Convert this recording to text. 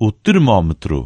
o termômetro